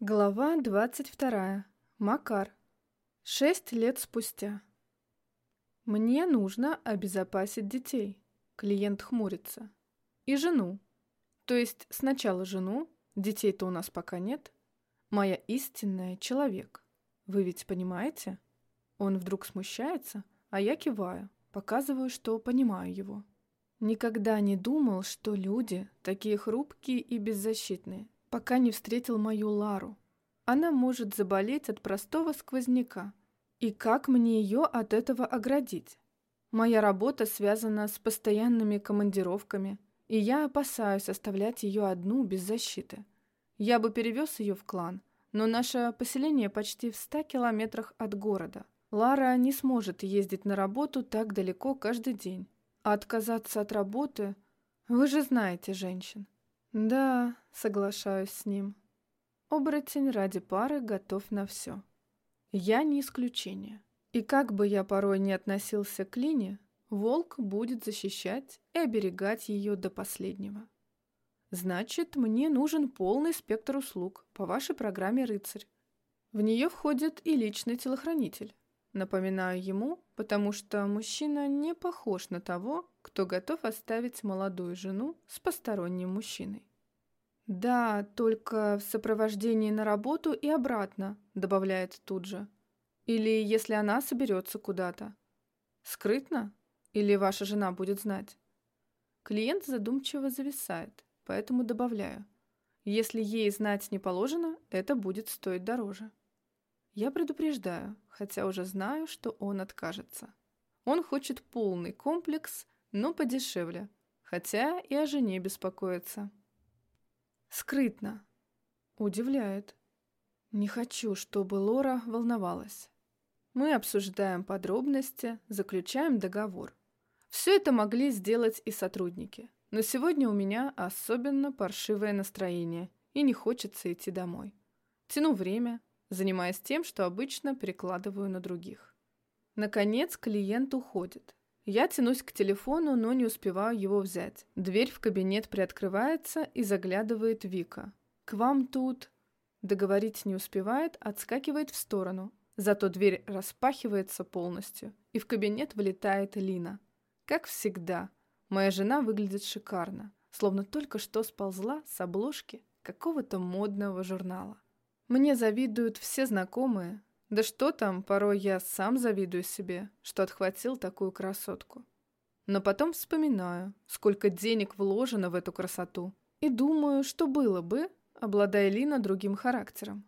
Глава 22. Макар. Шесть лет спустя. Мне нужно обезопасить детей. Клиент хмурится. И жену. То есть сначала жену, детей-то у нас пока нет. Моя истинная человек. Вы ведь понимаете? Он вдруг смущается, а я киваю, показываю, что понимаю его. Никогда не думал, что люди такие хрупкие и беззащитные пока не встретил мою Лару. Она может заболеть от простого сквозняка. И как мне ее от этого оградить? Моя работа связана с постоянными командировками, и я опасаюсь оставлять ее одну без защиты. Я бы перевез ее в клан, но наше поселение почти в ста километрах от города. Лара не сможет ездить на работу так далеко каждый день. А отказаться от работы... Вы же знаете женщин. Да, соглашаюсь с ним. Оборотень ради пары готов на все. Я не исключение. И как бы я порой не относился к Лине, волк будет защищать и оберегать ее до последнего. Значит, мне нужен полный спектр услуг по вашей программе «Рыцарь». В нее входит и личный телохранитель. Напоминаю ему, потому что мужчина не похож на того, кто готов оставить молодую жену с посторонним мужчиной. «Да, только в сопровождении на работу и обратно», — добавляет тут же. «Или если она соберется куда-то. Скрытно? Или ваша жена будет знать?» Клиент задумчиво зависает, поэтому добавляю. Если ей знать не положено, это будет стоить дороже. Я предупреждаю, хотя уже знаю, что он откажется. Он хочет полный комплекс, но подешевле, хотя и о жене беспокоится. Скрытно. Удивляет. Не хочу, чтобы Лора волновалась. Мы обсуждаем подробности, заключаем договор. Все это могли сделать и сотрудники. Но сегодня у меня особенно паршивое настроение, и не хочется идти домой. Тяну время, занимаясь тем, что обычно перекладываю на других. Наконец клиент уходит. Я тянусь к телефону, но не успеваю его взять. Дверь в кабинет приоткрывается и заглядывает Вика. «К вам тут...» Договорить не успевает, отскакивает в сторону. Зато дверь распахивается полностью, и в кабинет вылетает Лина. Как всегда, моя жена выглядит шикарно, словно только что сползла с обложки какого-то модного журнала. Мне завидуют все знакомые, да что там, порой я сам завидую себе, что отхватил такую красотку. Но потом вспоминаю, сколько денег вложено в эту красоту, и думаю, что было бы, обладая Лина другим характером.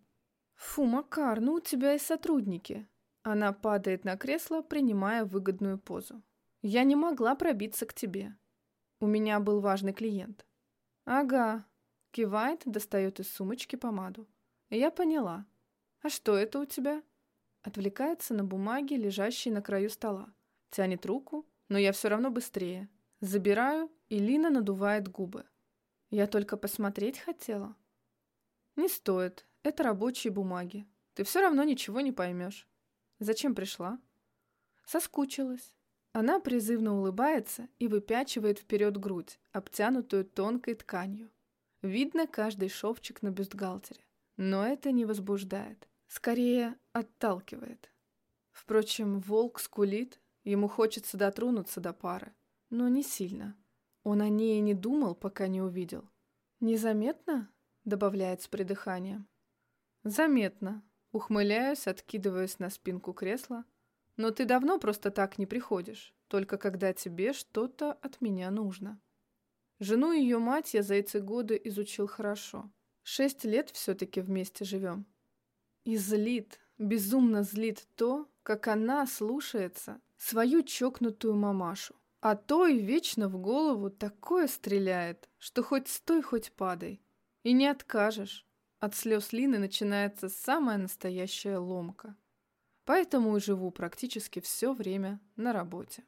«Фу, Макар, ну у тебя и сотрудники». Она падает на кресло, принимая выгодную позу. «Я не могла пробиться к тебе. У меня был важный клиент». «Ага», — кивает, достает из сумочки помаду. «Я поняла. А что это у тебя?» Отвлекается на бумаге, лежащей на краю стола. Тянет руку, но я все равно быстрее. Забираю, и Лина надувает губы. Я только посмотреть хотела. Не стоит, это рабочие бумаги. Ты все равно ничего не поймешь. Зачем пришла? Соскучилась. Она призывно улыбается и выпячивает вперед грудь, обтянутую тонкой тканью. Видно каждый шовчик на бюстгальтере. Но это не возбуждает. Скорее, отталкивает. Впрочем, волк скулит, ему хочется дотронуться до пары, но не сильно. Он о ней не думал, пока не увидел. «Незаметно?» — добавляет с придыханием. «Заметно», — ухмыляюсь, откидываясь на спинку кресла. «Но ты давно просто так не приходишь, только когда тебе что-то от меня нужно». Жену и ее мать я за эти годы изучил хорошо. Шесть лет все-таки вместе живем. И злит, безумно злит то, как она слушается свою чокнутую мамашу. А то и вечно в голову такое стреляет, что хоть стой, хоть падай. И не откажешь. От слез Лины начинается самая настоящая ломка. Поэтому и живу практически все время на работе.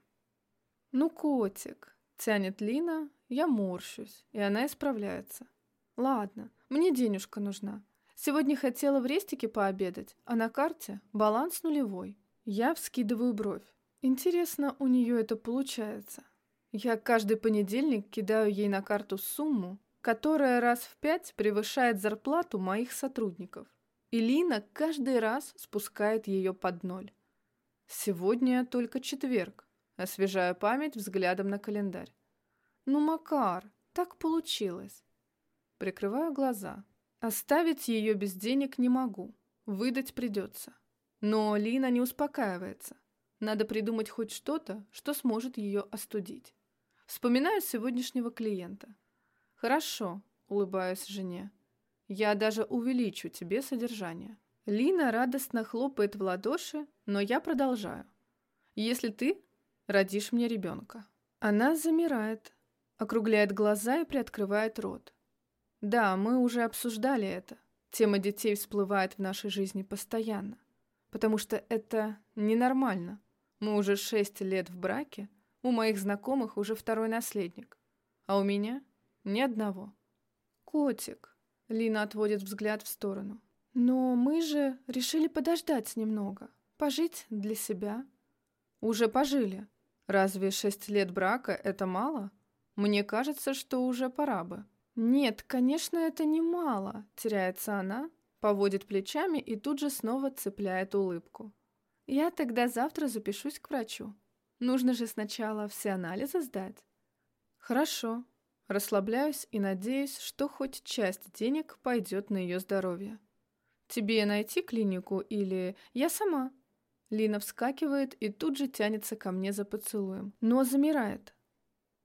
«Ну, котик», — тянет Лина, я морщусь, и она исправляется. «Ладно, мне денежка нужна. Сегодня хотела в рестике пообедать, а на карте баланс нулевой. Я вскидываю бровь. Интересно, у нее это получается. Я каждый понедельник кидаю ей на карту сумму, которая раз в пять превышает зарплату моих сотрудников. И Лина каждый раз спускает ее под ноль. Сегодня только четверг, освежая память взглядом на календарь. Ну, Макар, так получилось. Прикрываю глаза. Оставить ее без денег не могу. Выдать придется. Но Лина не успокаивается. Надо придумать хоть что-то, что сможет ее остудить. Вспоминаю сегодняшнего клиента. Хорошо, улыбаюсь жене. Я даже увеличу тебе содержание. Лина радостно хлопает в ладоши, но я продолжаю. Если ты родишь мне ребенка. Она замирает, округляет глаза и приоткрывает рот. Да, мы уже обсуждали это. Тема детей всплывает в нашей жизни постоянно. Потому что это ненормально. Мы уже шесть лет в браке, у моих знакомых уже второй наследник. А у меня ни одного. Котик. Лина отводит взгляд в сторону. Но мы же решили подождать немного. Пожить для себя. Уже пожили. Разве шесть лет брака — это мало? Мне кажется, что уже пора бы. «Нет, конечно, это не мало», — теряется она, поводит плечами и тут же снова цепляет улыбку. «Я тогда завтра запишусь к врачу. Нужно же сначала все анализы сдать». «Хорошо». Расслабляюсь и надеюсь, что хоть часть денег пойдет на ее здоровье. «Тебе найти клинику или я сама?» Лина вскакивает и тут же тянется ко мне за поцелуем, но замирает.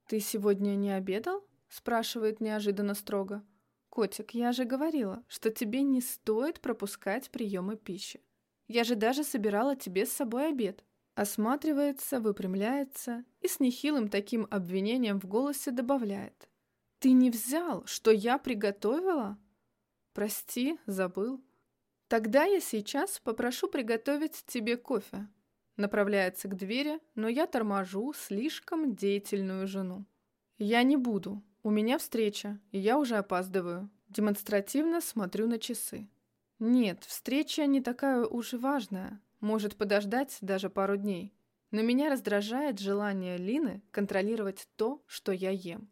«Ты сегодня не обедал?» Спрашивает неожиданно строго. «Котик, я же говорила, что тебе не стоит пропускать приемы пищи. Я же даже собирала тебе с собой обед». Осматривается, выпрямляется и с нехилым таким обвинением в голосе добавляет. «Ты не взял, что я приготовила?» «Прости, забыл». «Тогда я сейчас попрошу приготовить тебе кофе». Направляется к двери, но я торможу слишком деятельную жену. «Я не буду», у меня встреча, и я уже опаздываю. Демонстративно смотрю на часы. Нет, встреча не такая уж и важная. Может подождать даже пару дней. Но меня раздражает желание Лины контролировать то, что я ем.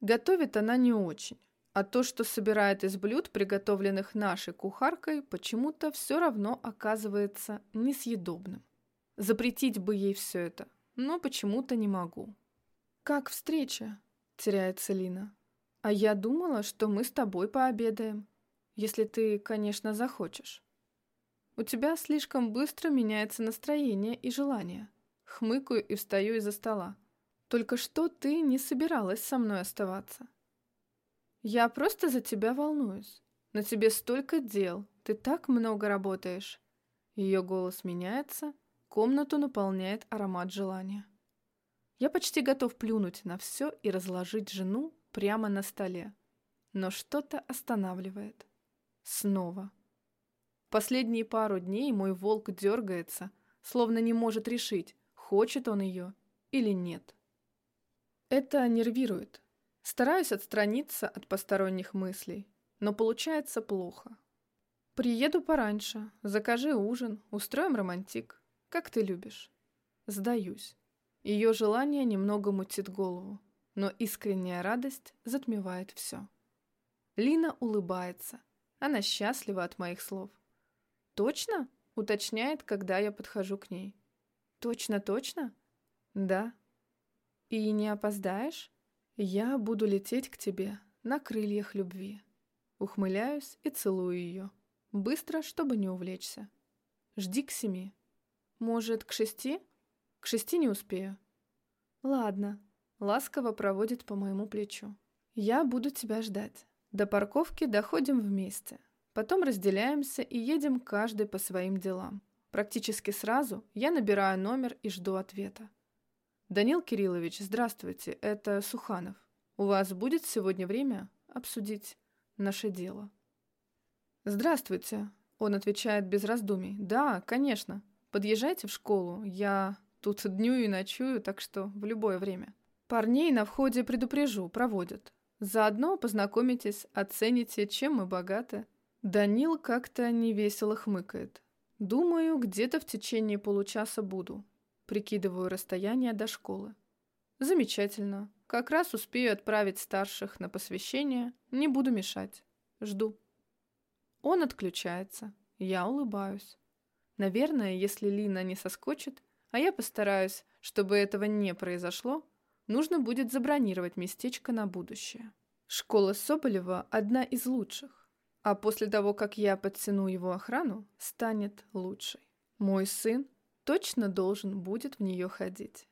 Готовит она не очень. А то, что собирает из блюд, приготовленных нашей кухаркой, почему-то все равно оказывается несъедобным. Запретить бы ей все это, но почему-то не могу. «Как встреча?» Теряется Лина. А я думала, что мы с тобой пообедаем. Если ты, конечно, захочешь. У тебя слишком быстро меняется настроение и желание. Хмыкаю и встаю из-за стола. Только что ты не собиралась со мной оставаться. Я просто за тебя волнуюсь. На тебе столько дел, ты так много работаешь. Ее голос меняется, комнату наполняет аромат желания. Я почти готов плюнуть на все и разложить жену прямо на столе. Но что-то останавливает. Снова. Последние пару дней мой волк дергается, словно не может решить, хочет он ее или нет. Это нервирует. Стараюсь отстраниться от посторонних мыслей, но получается плохо. Приеду пораньше, закажи ужин, устроим романтик, как ты любишь. Сдаюсь. Ее желание немного мутит голову, но искренняя радость затмевает все. Лина улыбается. Она счастлива от моих слов. «Точно?» — уточняет, когда я подхожу к ней. «Точно-точно?» «Да». «И не опоздаешь?» «Я буду лететь к тебе на крыльях любви». Ухмыляюсь и целую ее. Быстро, чтобы не увлечься. «Жди к семи». «Может, к шести?» К шести не успею. Ладно. Ласково проводит по моему плечу. Я буду тебя ждать. До парковки доходим вместе. Потом разделяемся и едем каждый по своим делам. Практически сразу я набираю номер и жду ответа. «Данил Кириллович, здравствуйте, это Суханов. У вас будет сегодня время обсудить наше дело?» «Здравствуйте», — он отвечает без раздумий. «Да, конечно. Подъезжайте в школу, я Тут дню и ночую, так что в любое время. Парней на входе предупрежу, проводят. Заодно познакомитесь, оцените, чем мы богаты. Данил как-то невесело хмыкает. Думаю, где-то в течение получаса буду. Прикидываю расстояние до школы. Замечательно. Как раз успею отправить старших на посвящение, не буду мешать. Жду. Он отключается. Я улыбаюсь. Наверное, если Лина не соскочит, а я постараюсь, чтобы этого не произошло, нужно будет забронировать местечко на будущее. Школа Соболева одна из лучших, а после того, как я подтяну его охрану, станет лучшей. Мой сын точно должен будет в нее ходить.